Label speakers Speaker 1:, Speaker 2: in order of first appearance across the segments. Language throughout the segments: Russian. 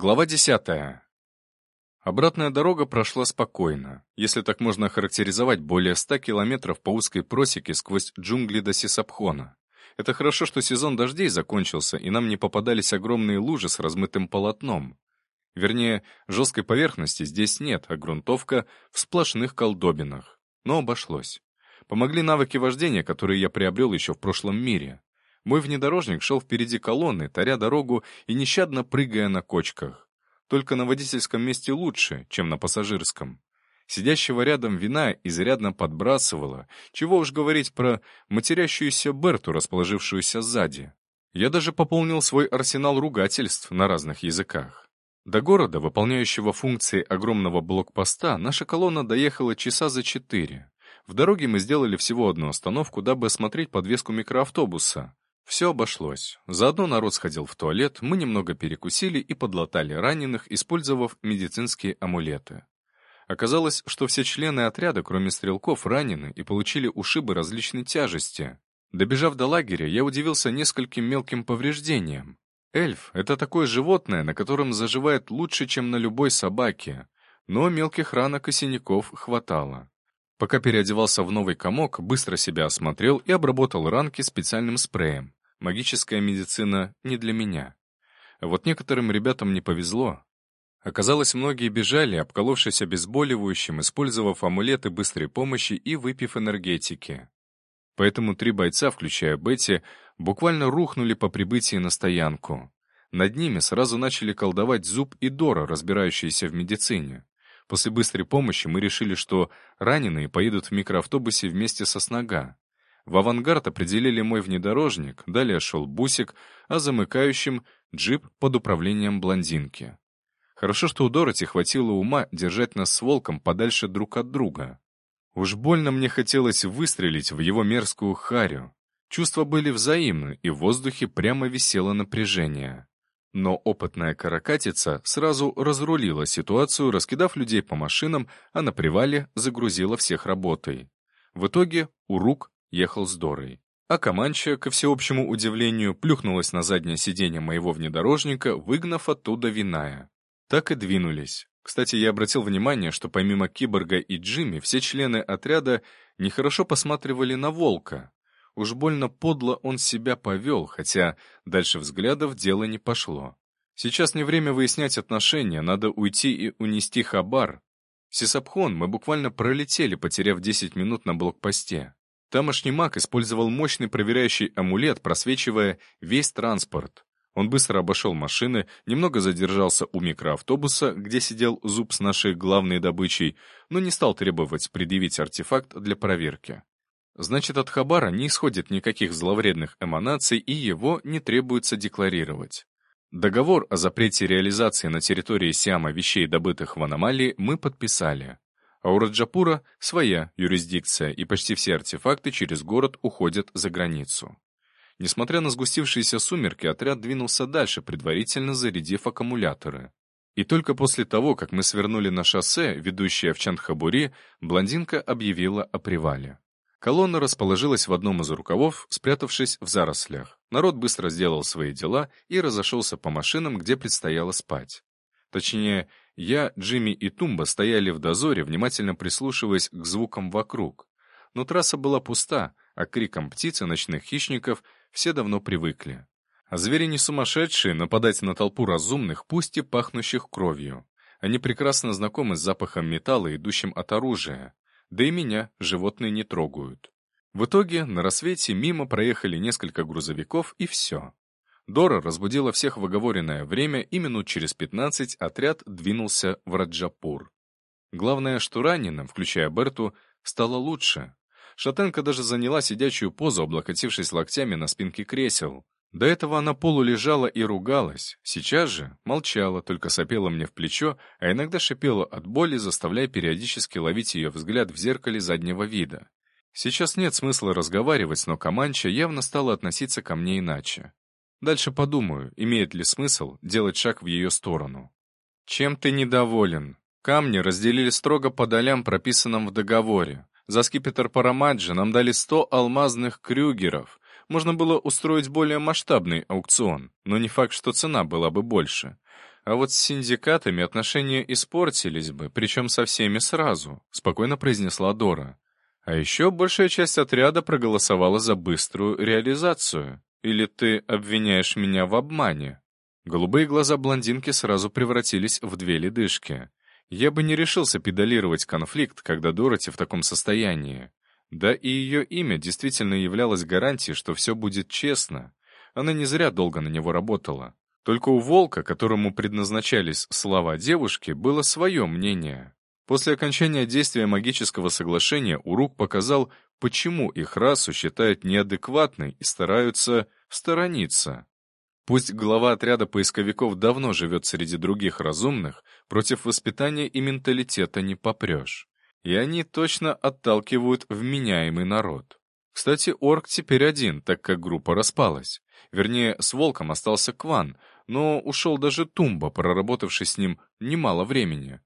Speaker 1: Глава десятая. Обратная дорога прошла спокойно, если так можно охарактеризовать более ста километров по узкой просеке сквозь джунгли до Сисапхона. Это хорошо, что сезон дождей закончился, и нам не попадались огромные лужи с размытым полотном. Вернее, жесткой поверхности здесь нет, а грунтовка в сплошных колдобинах. Но обошлось. Помогли навыки вождения, которые я приобрел еще в прошлом мире. Мой внедорожник шел впереди колонны, таря дорогу и нещадно прыгая на кочках. Только на водительском месте лучше, чем на пассажирском. Сидящего рядом вина изрядно подбрасывала, чего уж говорить про матерящуюся Берту, расположившуюся сзади. Я даже пополнил свой арсенал ругательств на разных языках. До города, выполняющего функции огромного блокпоста, наша колонна доехала часа за четыре. В дороге мы сделали всего одну остановку, дабы осмотреть подвеску микроавтобуса. Все обошлось. Заодно народ сходил в туалет, мы немного перекусили и подлатали раненых, использовав медицинские амулеты. Оказалось, что все члены отряда, кроме стрелков, ранены и получили ушибы различной тяжести. Добежав до лагеря, я удивился нескольким мелким повреждениям. Эльф — это такое животное, на котором заживает лучше, чем на любой собаке. Но мелких ранок и синяков хватало. Пока переодевался в новый комок, быстро себя осмотрел и обработал ранки специальным спреем. Магическая медицина не для меня. Вот некоторым ребятам не повезло. Оказалось, многие бежали, обколовшись обезболивающим, использовав амулеты быстрой помощи и выпив энергетики. Поэтому три бойца, включая Бетти, буквально рухнули по прибытии на стоянку. Над ними сразу начали колдовать Зуб и Дора, разбирающиеся в медицине. После быстрой помощи мы решили, что раненые поедут в микроавтобусе вместе со Снога. В авангард определили мой внедорожник, далее шел бусик, а замыкающим — джип под управлением блондинки. Хорошо, что у Дороти хватило ума держать нас с волком подальше друг от друга. Уж больно мне хотелось выстрелить в его мерзкую харю. Чувства были взаимны, и в воздухе прямо висело напряжение. Но опытная каракатица сразу разрулила ситуацию, раскидав людей по машинам, а на привале загрузила всех работой. В итоге Урук ехал с Дорой. А Каманча, ко всеобщему удивлению, плюхнулась на заднее сиденье моего внедорожника, выгнав оттуда виная. Так и двинулись. Кстати, я обратил внимание, что помимо Киборга и Джимми, все члены отряда нехорошо посматривали на Волка. Уж больно подло он себя повел, хотя дальше взглядов дело не пошло. Сейчас не время выяснять отношения, надо уйти и унести хабар. Сисапхон мы буквально пролетели, потеряв 10 минут на блокпосте. Тамошний маг использовал мощный проверяющий амулет, просвечивая весь транспорт. Он быстро обошел машины, немного задержался у микроавтобуса, где сидел зуб с нашей главной добычей, но не стал требовать предъявить артефакт для проверки. Значит, от Хабара не исходит никаких зловредных эманаций, и его не требуется декларировать. Договор о запрете реализации на территории Сиама вещей, добытых в аномалии, мы подписали. А у Раджапура своя юрисдикция, и почти все артефакты через город уходят за границу. Несмотря на сгустившиеся сумерки, отряд двинулся дальше, предварительно зарядив аккумуляторы. И только после того, как мы свернули на шоссе, ведущее в Чандхабури, блондинка объявила о привале. Колонна расположилась в одном из рукавов, спрятавшись в зарослях. Народ быстро сделал свои дела и разошелся по машинам, где предстояло спать. Точнее, я, Джимми и Тумба стояли в дозоре, внимательно прислушиваясь к звукам вокруг. Но трасса была пуста, а к крикам птиц и ночных хищников все давно привыкли. А звери не сумасшедшие нападать на толпу разумных, пусть и пахнущих кровью. Они прекрасно знакомы с запахом металла, идущим от оружия. Да и меня животные не трогают. В итоге на рассвете мимо проехали несколько грузовиков, и все. Дора разбудила всех в оговоренное время, и минут через 15 отряд двинулся в Раджапур. Главное, что раненым, включая Берту, стало лучше. Шатенка даже заняла сидячую позу, облокотившись локтями на спинке кресел. До этого она полулежала и ругалась, сейчас же молчала, только сопела мне в плечо, а иногда шипела от боли, заставляя периодически ловить ее взгляд в зеркале заднего вида. Сейчас нет смысла разговаривать, но Каманча явно стала относиться ко мне иначе. Дальше подумаю, имеет ли смысл делать шаг в ее сторону. Чем ты недоволен? Камни разделили строго по долям, прописанным в договоре. За скипетр Парамаджи нам дали 100 алмазных крюгеров. Можно было устроить более масштабный аукцион, но не факт, что цена была бы больше. А вот с синдикатами отношения испортились бы, причем со всеми сразу, спокойно произнесла Дора. А еще большая часть отряда проголосовала за быструю реализацию. Или ты обвиняешь меня в обмане? Голубые глаза блондинки сразу превратились в две ледышки. Я бы не решился педалировать конфликт, когда Дороти в таком состоянии. Да и ее имя действительно являлось гарантией, что все будет честно. Она не зря долго на него работала. Только у волка, которому предназначались слова девушки, было свое мнение. После окончания действия магического соглашения Урук показал, почему их расу считают неадекватной и стараются сторониться. Пусть глава отряда поисковиков давно живет среди других разумных, против воспитания и менталитета не попрешь. И они точно отталкивают вменяемый народ. Кстати, орк теперь один, так как группа распалась. Вернее, с волком остался Кван, но ушел даже Тумба, проработавший с ним немало времени.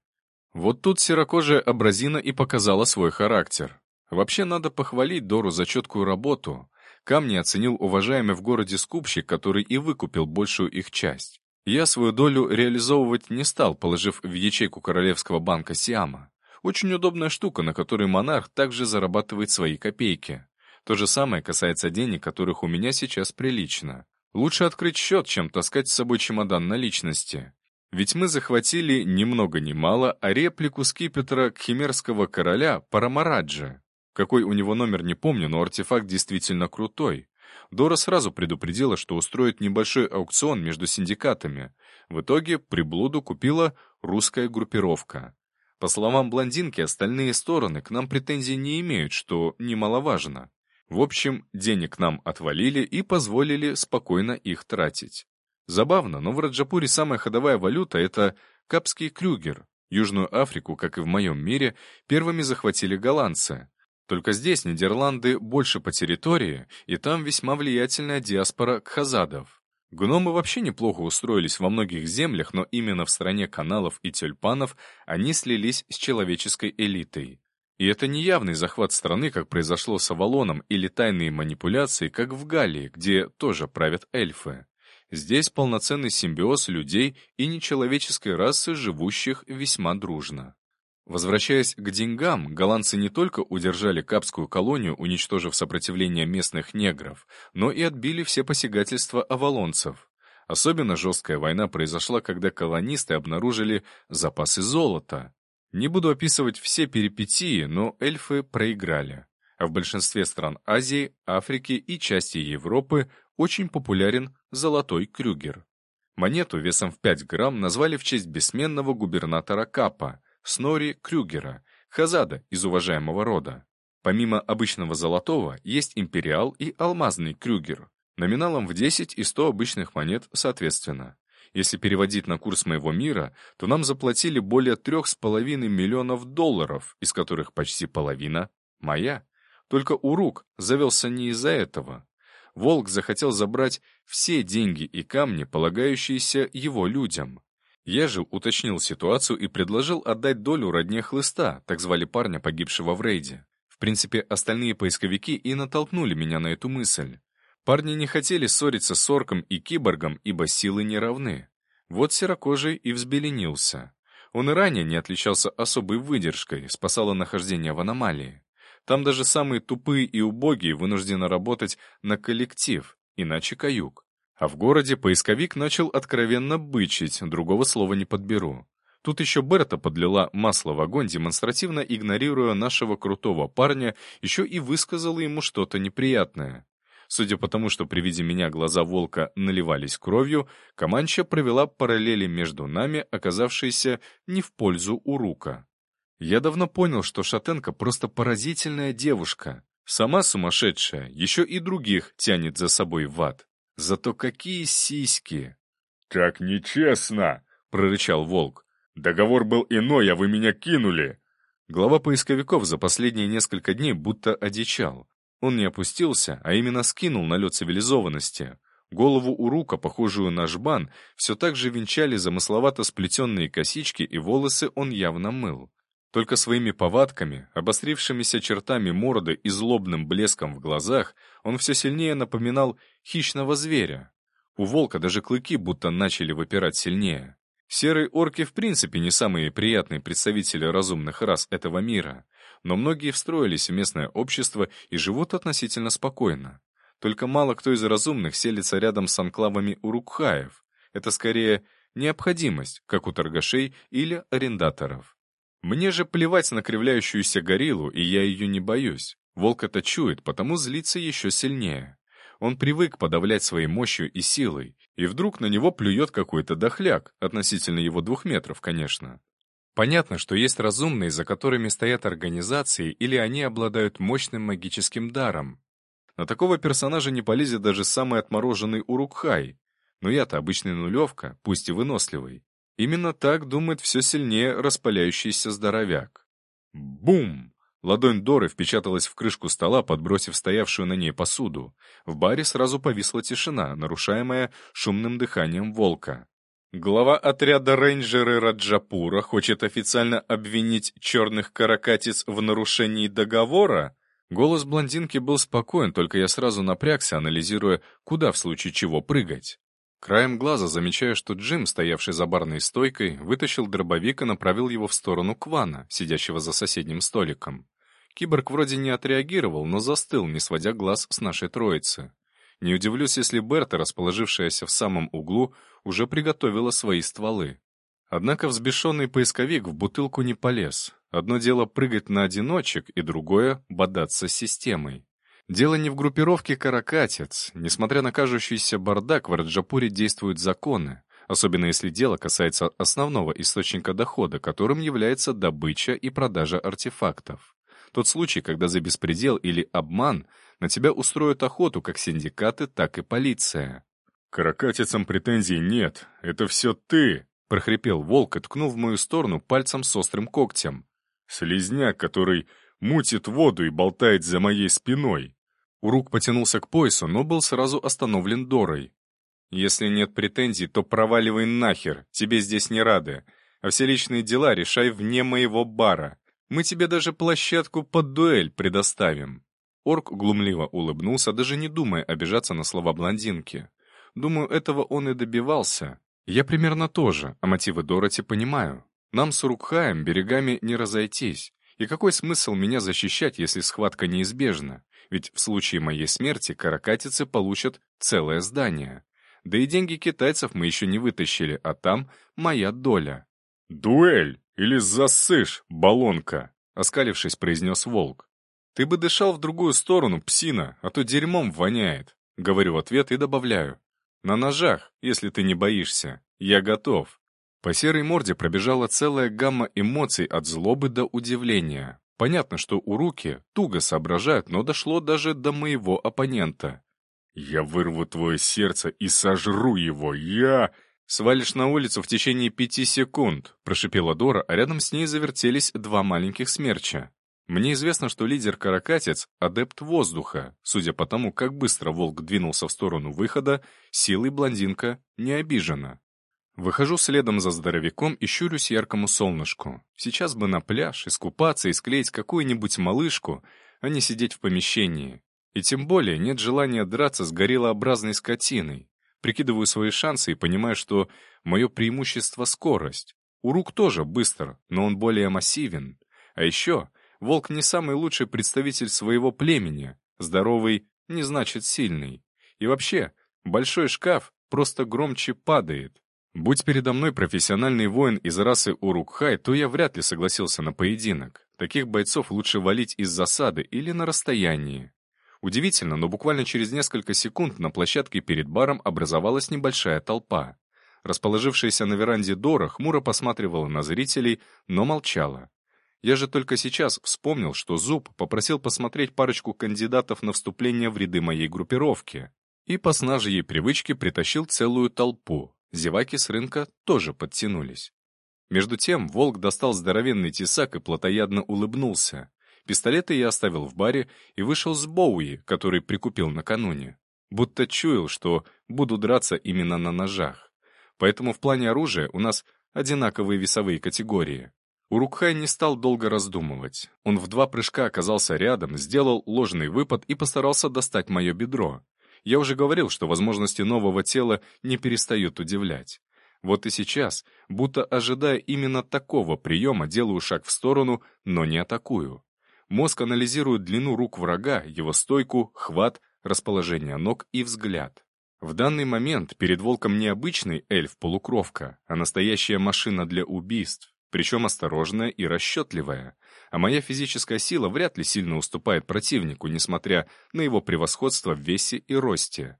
Speaker 1: Вот тут серокожая абразина и показала свой характер. Вообще надо похвалить Дору за четкую работу. Камни оценил уважаемый в городе скупщик, который и выкупил большую их часть. Я свою долю реализовывать не стал, положив в ячейку Королевского банка Сиама. Очень удобная штука, на которой монарх также зарабатывает свои копейки. То же самое касается денег, которых у меня сейчас прилично. Лучше открыть счет, чем таскать с собой чемодан наличности. Ведь мы захватили ни много ни мало, а реплику скипетра кхимерского короля Парамараджа. Какой у него номер не помню, но артефакт действительно крутой. Дора сразу предупредила, что устроит небольшой аукцион между синдикатами. В итоге приблуду купила русская группировка. По словам блондинки, остальные стороны к нам претензий не имеют, что немаловажно. В общем, денег нам отвалили и позволили спокойно их тратить. Забавно, но в Раджапуре самая ходовая валюта — это капский крюгер. Южную Африку, как и в моем мире, первыми захватили голландцы. Только здесь Нидерланды больше по территории, и там весьма влиятельная диаспора кхазадов. Гномы вообще неплохо устроились во многих землях, но именно в стране каналов и тюльпанов они слились с человеческой элитой. И это не явный захват страны, как произошло с Авалоном, или тайные манипуляции, как в Галлии, где тоже правят эльфы. Здесь полноценный симбиоз людей и нечеловеческой расы, живущих весьма дружно. Возвращаясь к деньгам, голландцы не только удержали Капскую колонию, уничтожив сопротивление местных негров, но и отбили все посягательства авалонцев. Особенно жесткая война произошла, когда колонисты обнаружили запасы золота. Не буду описывать все перипетии, но эльфы проиграли. А в большинстве стран Азии, Африки и части Европы очень популярен золотой крюгер. Монету весом в 5 грамм назвали в честь бессменного губернатора Капа, Снори Крюгера, Хазада из уважаемого рода. Помимо обычного золотого, есть империал и алмазный крюгер, номиналом в 10 и 100 обычных монет соответственно. Если переводить на курс моего мира, то нам заплатили более трех с половиной миллионов долларов, из которых почти половина моя. Только Урук завелся не из-за этого. Волк захотел забрать все деньги и камни, полагающиеся его людям. Я же уточнил ситуацию и предложил отдать долю родне Хлыста, так звали парня, погибшего в рейде. В принципе, остальные поисковики и натолкнули меня на эту мысль. Парни не хотели ссориться с орком и киборгом, ибо силы не равны. Вот серокожий и взбеленился. Он и ранее не отличался особой выдержкой, спасало нахождение в аномалии. Там даже самые тупые и убогие вынуждены работать на коллектив, иначе каюк. А в городе поисковик начал откровенно бычить, другого слова не подберу. Тут еще Берта подлила масло в огонь, демонстративно игнорируя нашего крутого парня, еще и высказала ему что-то неприятное. Судя по тому, что при виде меня глаза волка наливались кровью, Каманча провела параллели между нами, оказавшиеся не в пользу Урука. Я давно понял, что Шатенко просто поразительная девушка. Сама сумасшедшая, еще и других тянет за собой в ад. Зато какие сиськи!
Speaker 2: «Так нечестно!» — прорычал волк. «Договор был иной, а вы меня кинули!»
Speaker 1: Глава поисковиков за последние несколько дней будто одичал. Он не опустился, а именно скинул налет цивилизованности. Голову Урука, похожую на жбан, все так же венчали замысловато сплетенные косички, и волосы он явно мыл. Только своими повадками, обострившимися чертами морды и злобным блеском в глазах, он все сильнее напоминал хищного зверя. У волка даже клыки будто начали выпирать сильнее. Серые орки в принципе не самые приятные представители разумных рас этого мира, но многие встроились в местное общество и живут относительно спокойно. Только мало кто из разумных селится рядом с анклавами урукхаев. Это скорее необходимость, как у торгашей или арендаторов. Мне же плевать на кривляющуюся гориллу, и я ее не боюсь. Волк это чует, потому злится еще сильнее. Он привык подавлять своей мощью и силой, и вдруг на него плюет какой-то дохляк, относительно его двух метров, конечно. Понятно, что есть разумные, за которыми стоят организации, или они обладают мощным магическим даром. На такого персонажа не полезет даже самый отмороженный Урукхай. Но я-то обычный нулевка, пусть и выносливый. Именно так думает все сильнее распаляющийся здоровяк. Бум! Ладонь Доры впечаталась в крышку стола, подбросив стоявшую на ней посуду. В баре сразу повисла тишина, нарушаемая шумным дыханием волка. Глава отряда рейнджеры Раджапура хочет официально обвинить черных каракатиц в нарушении договора? Голос блондинки был спокоен, только я сразу напрягся, анализируя, куда в случае чего прыгать. Краем глаза замечаю, что Джим, стоявший за барной стойкой, вытащил дробовик и направил его в сторону Квана, сидящего за соседним столиком. Киборг вроде не отреагировал, но застыл, не сводя глаз с нашей троицы. Не удивлюсь, если Берта, расположившаяся в самом углу, уже приготовила свои стволы. Однако взбешенный поисковик в бутылку не полез. Одно дело прыгать на одиночек, и другое — бодаться с системой. Дело не в группировке «Каракатец». Несмотря на кажущийся бардак, в Раджапуре действуют законы, особенно если дело касается основного источника дохода, которым является добыча и продажа артефактов. Тот случай, когда за беспредел или обман на тебя устроят охоту как синдикаты, так и полиция.
Speaker 2: «Каракатицам претензий нет, это все ты!» — прохрипел волк и ткнул в мою сторону пальцем с острым когтем. «Слизняк, который мутит воду и болтает за моей спиной!»
Speaker 1: Урук потянулся к поясу, но был сразу остановлен Дорой. «Если нет претензий, то проваливай нахер, тебе здесь не рады, а все личные дела решай вне моего бара. Мы тебе даже площадку под дуэль предоставим». Орк глумливо улыбнулся, даже не думая обижаться на слова блондинки. Думаю, этого он и добивался. Я примерно тоже, а мотивы Дороти понимаю. Нам с Урукхаем берегами не разойтись. И какой смысл меня защищать, если схватка неизбежна? Ведь в случае моей смерти каракатицы получат целое здание. Да и деньги китайцев мы еще не вытащили, а там моя доля.
Speaker 2: «Дуэль! Или засышь, баллонка!» — оскалившись, произнес волк.
Speaker 1: «Ты бы дышал в другую сторону, псина, а то дерьмом воняет», — говорю в ответ и добавляю. «На ножах, если ты не боишься. Я готов». По серой морде пробежала целая гамма эмоций от злобы до удивления. Понятно, что у руки туго соображают, но дошло даже до моего оппонента.
Speaker 2: «Я вырву твое сердце и сожру его, я...»
Speaker 1: «Свалишь на улицу в течение пяти секунд», — прошипела Дора, а рядом с ней завертелись два маленьких смерча. Мне известно, что лидер-каракатец — адепт воздуха. Судя по тому, как быстро волк двинулся в сторону выхода, силой блондинка не обижена. Выхожу следом за здоровяком и щурюсь яркому солнышку. Сейчас бы на пляж, искупаться и склеить какую-нибудь малышку, а не сидеть в помещении. И тем более нет желания драться с гориллообразной скотиной. Прикидываю свои шансы и понимаю, что мое преимущество — скорость. Урук тоже быстр, но он более массивен. А еще Волк не самый лучший представитель своего племени. Здоровый не значит сильный. И вообще, большой шкаф просто громче падает. Будь передо мной профессиональный воин из расы Урукхай, то я вряд ли согласился на поединок. Таких бойцов лучше валить из засады или на расстоянии. Удивительно, но буквально через несколько секунд на площадке перед баром образовалась небольшая толпа. Расположившаяся на веранде Дора хмуро посматривала на зрителей, но молчала. Я же только сейчас вспомнил, что Зуб попросил посмотреть парочку кандидатов на вступление в ряды моей группировки. И по снажьей привычке притащил целую толпу. Зеваки с рынка тоже подтянулись. Между тем волк достал здоровенный тесак и плотоядно улыбнулся. Пистолеты я оставил в баре и вышел с Боуи, который прикупил накануне. Будто чуял, что буду драться именно на ножах. Поэтому в плане оружия у нас одинаковые весовые категории. Урукхай не стал долго раздумывать. Он в два прыжка оказался рядом, сделал ложный выпад и постарался достать мое бедро. Я уже говорил, что возможности нового тела не перестают удивлять. Вот и сейчас, будто ожидая именно такого приема, делаю шаг в сторону, но не атакую. Мозг анализирует длину рук врага, его стойку, хват, расположение ног и взгляд. В данный момент перед волком не обычный эльф-полукровка, а настоящая машина для убийств, причем осторожная и расчетливая. А моя физическая сила вряд ли сильно уступает противнику, несмотря на его превосходство в весе и росте.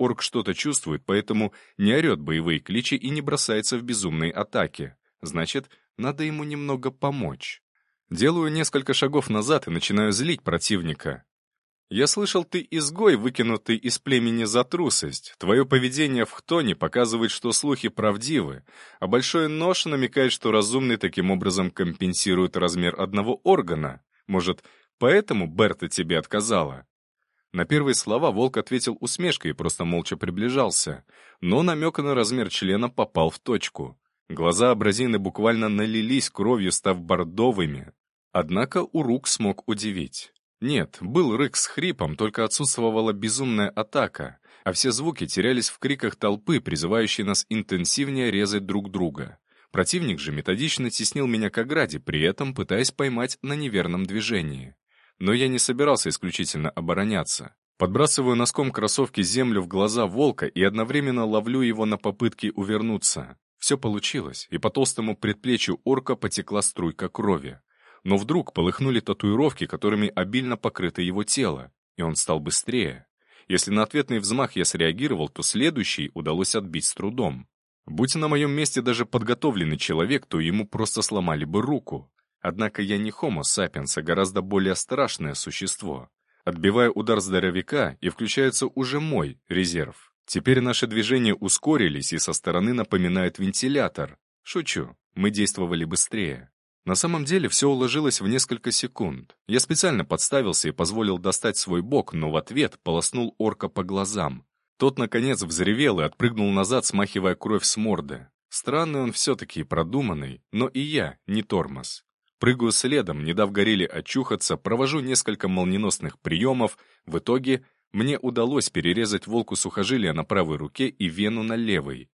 Speaker 1: Орк что-то чувствует, поэтому не орет боевые кличи и не бросается в безумные атаки. Значит, надо ему немного помочь. Делаю несколько шагов назад и начинаю злить противника. Я слышал, ты изгой, выкинутый из племени за трусость. Твое поведение в хтоне показывает, что слухи правдивы, а большой нож намекает, что разумный таким образом компенсирует размер одного органа. Может, поэтому Берта тебе отказала?» На первые слова волк ответил усмешкой и просто молча приближался, но намек на размер члена попал в точку. Глаза абразины буквально налились кровью, став бордовыми. Однако Урук смог удивить. Нет, был рык с хрипом, только отсутствовала безумная атака, а все звуки терялись в криках толпы, призывающей нас интенсивнее резать друг друга. Противник же методично теснил меня к ограде, при этом пытаясь поймать на неверном движении. Но я не собирался исключительно обороняться. Подбрасываю носком кроссовки землю в глаза волка и одновременно ловлю его на попытке увернуться. Все получилось, и по толстому предплечью орка потекла струйка крови но вдруг полыхнули татуировки, которыми обильно покрыто его тело, и он стал быстрее. Если на ответный взмах я среагировал, то следующий удалось отбить с трудом. Будь на моем месте даже подготовленный человек, то ему просто сломали бы руку. Однако я не хомо сапиенс, а гораздо более страшное существо. Отбивая удар здоровяка, и включается уже мой резерв. Теперь наши движения ускорились и со стороны напоминают вентилятор. Шучу, мы действовали быстрее. На самом деле все уложилось в несколько секунд. Я специально подставился и позволил достать свой бок, но в ответ полоснул орка по глазам. Тот, наконец, взревел и отпрыгнул назад, смахивая кровь с морды. Странный он все-таки продуманный, но и я не тормоз. Прыгаю следом, не дав горели очухаться, провожу несколько молниеносных приемов. В итоге мне удалось перерезать волку сухожилия на правой руке и вену на левой.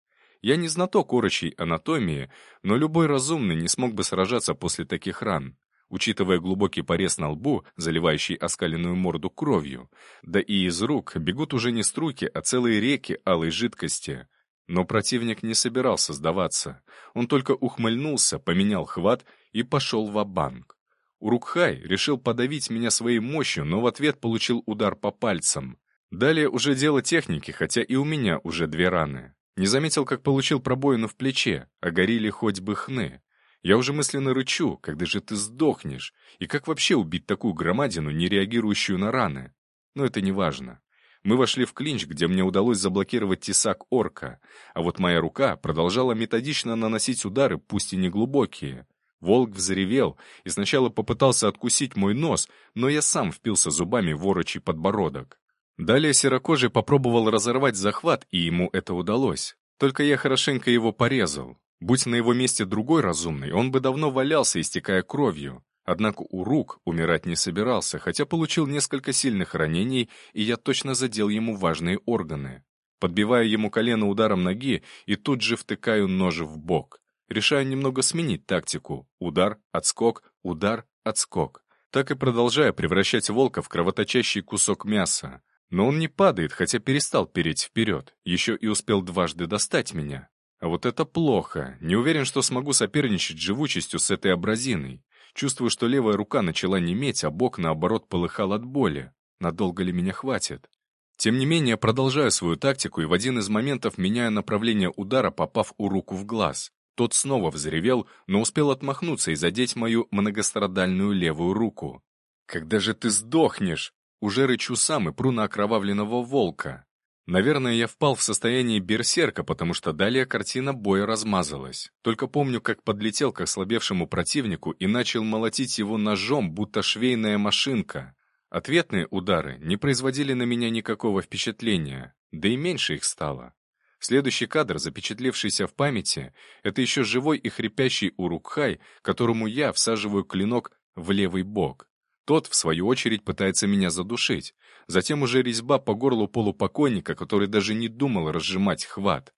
Speaker 1: Я не знаток орочей анатомии, но любой разумный не смог бы сражаться после таких ран, учитывая глубокий порез на лбу, заливающий оскаленную морду кровью. Да и из рук бегут уже не струйки, а целые реки алой жидкости. Но противник не собирался сдаваться. Он только ухмыльнулся, поменял хват и пошел в банк Урукхай решил подавить меня своей мощью, но в ответ получил удар по пальцам. Далее уже дело техники, хотя и у меня уже две раны. Не заметил, как получил пробоину в плече, а горели хоть бы хны. Я уже мысленно рычу, когда же ты сдохнешь, и как вообще убить такую громадину, не реагирующую на раны? Но это не важно. Мы вошли в клинч, где мне удалось заблокировать тесак орка, а вот моя рука продолжала методично наносить удары, пусть и неглубокие. Волк взревел и сначала попытался откусить мой нос, но я сам впился зубами в подбородок. Далее серокожий попробовал разорвать захват, и ему это удалось. Только я хорошенько его порезал. Будь на его месте другой разумный, он бы давно валялся, истекая кровью. Однако у рук умирать не собирался, хотя получил несколько сильных ранений, и я точно задел ему важные органы. Подбиваю ему колено ударом ноги и тут же втыкаю нож в бок. Решаю немного сменить тактику. Удар, отскок, удар, отскок. Так и продолжаю превращать волка в кровоточащий кусок мяса. Но он не падает, хотя перестал переть вперед, еще и успел дважды достать меня. А вот это плохо. Не уверен, что смогу соперничать живучестью с этой абразиной. Чувствую, что левая рука начала неметь, а бок, наоборот, полыхал от боли. Надолго ли меня хватит? Тем не менее, продолжаю свою тактику и в один из моментов меняю направление удара, попав у руку в глаз. Тот снова взревел, но успел отмахнуться и задеть мою многострадальную левую руку. «Когда же ты сдохнешь?» Уже рычу сам и пру на окровавленного волка. Наверное, я впал в состояние берсерка, потому что далее картина боя размазалась. Только помню, как подлетел к ослабевшему противнику и начал молотить его ножом, будто швейная машинка. Ответные удары не производили на меня никакого впечатления, да и меньше их стало. Следующий кадр, запечатлившийся в памяти, это еще живой и хрипящий Урукхай, которому я всаживаю клинок в левый бок. Тот, в свою очередь, пытается меня задушить. Затем уже резьба по горлу полупокойника, который даже не думал разжимать хват.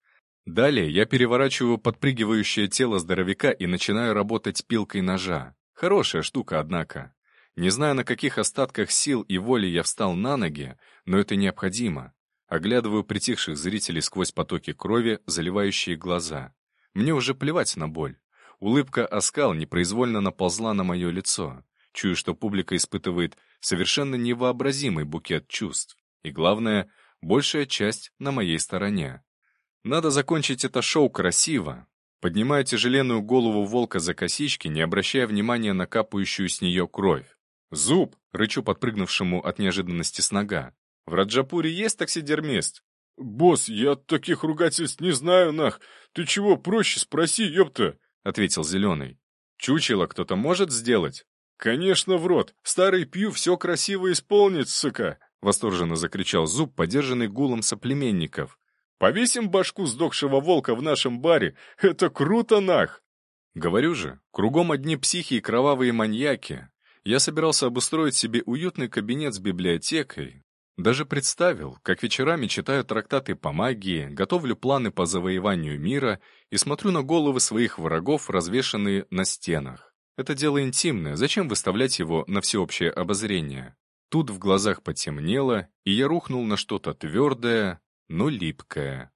Speaker 1: Далее я переворачиваю подпрыгивающее тело здоровяка и начинаю работать пилкой ножа. Хорошая штука, однако. Не знаю, на каких остатках сил и воли я встал на ноги, но это необходимо. Оглядываю притихших зрителей сквозь потоки крови, заливающие глаза. Мне уже плевать на боль. Улыбка оскал непроизвольно наползла на мое лицо. Чую, что публика испытывает совершенно невообразимый букет чувств. И главное, большая часть на моей стороне. Надо закончить это шоу красиво. Поднимаю тяжеленную голову волка за косички, не обращая внимания на капающую с нее кровь. «Зуб!» — рычу подпрыгнувшему от неожиданности с нога. «В Раджапуре есть таксидермист?»
Speaker 2: «Босс, я таких ругательств не знаю, нах. Ты чего, проще спроси, ёпта!»
Speaker 1: — ответил Зеленый. «Чучело кто-то может сделать?»
Speaker 2: «Конечно, в рот. Старый Пью все красиво исполнит, сука!»
Speaker 1: — восторженно закричал Зуб, поддержанный гулом соплеменников.
Speaker 2: Повесим башку сдохшего волка в нашем баре. Это круто, нах!»
Speaker 1: Говорю же, кругом одни психи и кровавые маньяки. Я собирался обустроить себе уютный кабинет с библиотекой. Даже представил, как вечерами читаю трактаты по магии, готовлю планы по завоеванию мира и смотрю на головы своих врагов, развешанные на стенах. Это дело интимное, зачем выставлять его на всеобщее обозрение? Тут в глазах потемнело, и я рухнул на что-то твердое, но липкая.